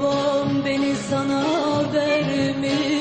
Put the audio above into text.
babam beni sana vermiş